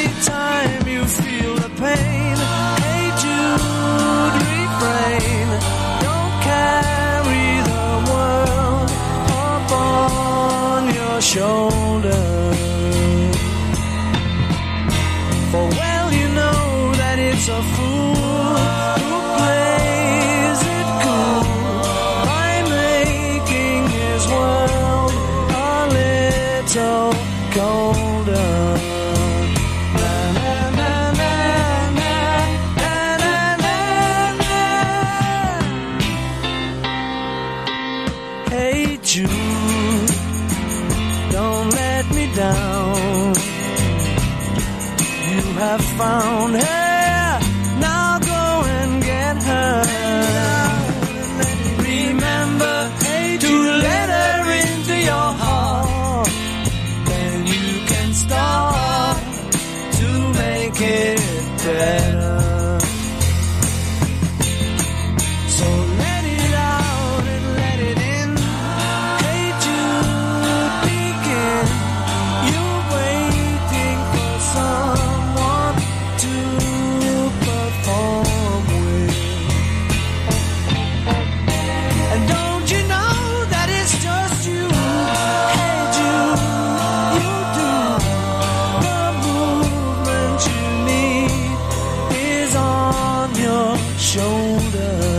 Anytime you feel down. You have found shoulder.